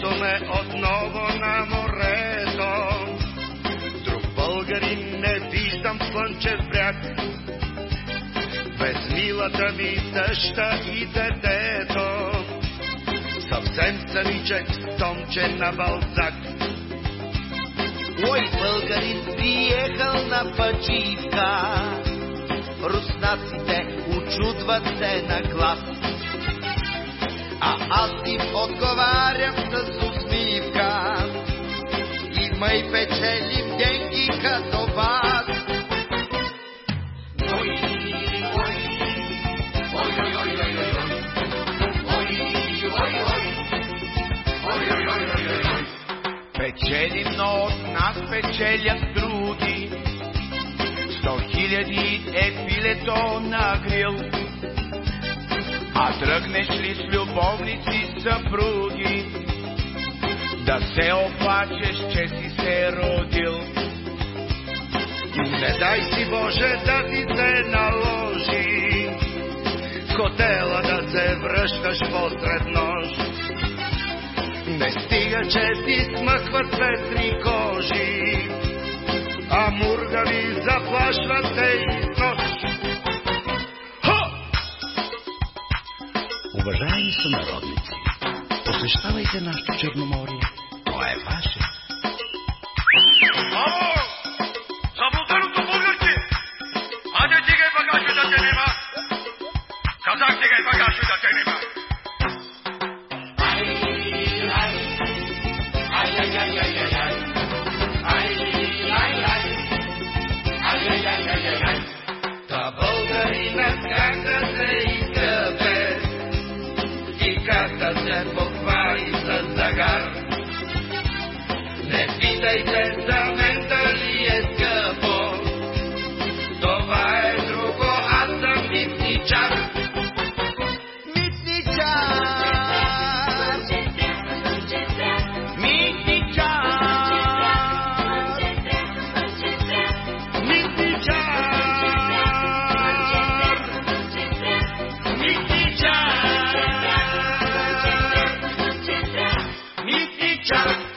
Ето ме отново на морето. Друг българин не виждам слънчев бряг. Без милата ми тъща и детето. Съвсем самичък стомче на Балзак. Ой, българин приехал на почивка. Руснаците очудват се на глас. А аз им отговарям с усмивка. И май печелим деньги като вас. Печелим, но от нас печелят други. Сто хиляди е пилето на грил. А тръгнеш ли с любовници съпруги, да се оплачеш, че си се родил. Не дай си Боже да ти се наложи в хотела да се връщаш посред нощ. Не стига, че ти смъкват петри кожи, Уважаеми сънародници, посещавайте нашето Черноморие. То е ваше. Ало! Забулганото българче! Аде дигай багажа да те нема! Казах дигай багажа да те нема! Се похвали с загар. Не питайте за John.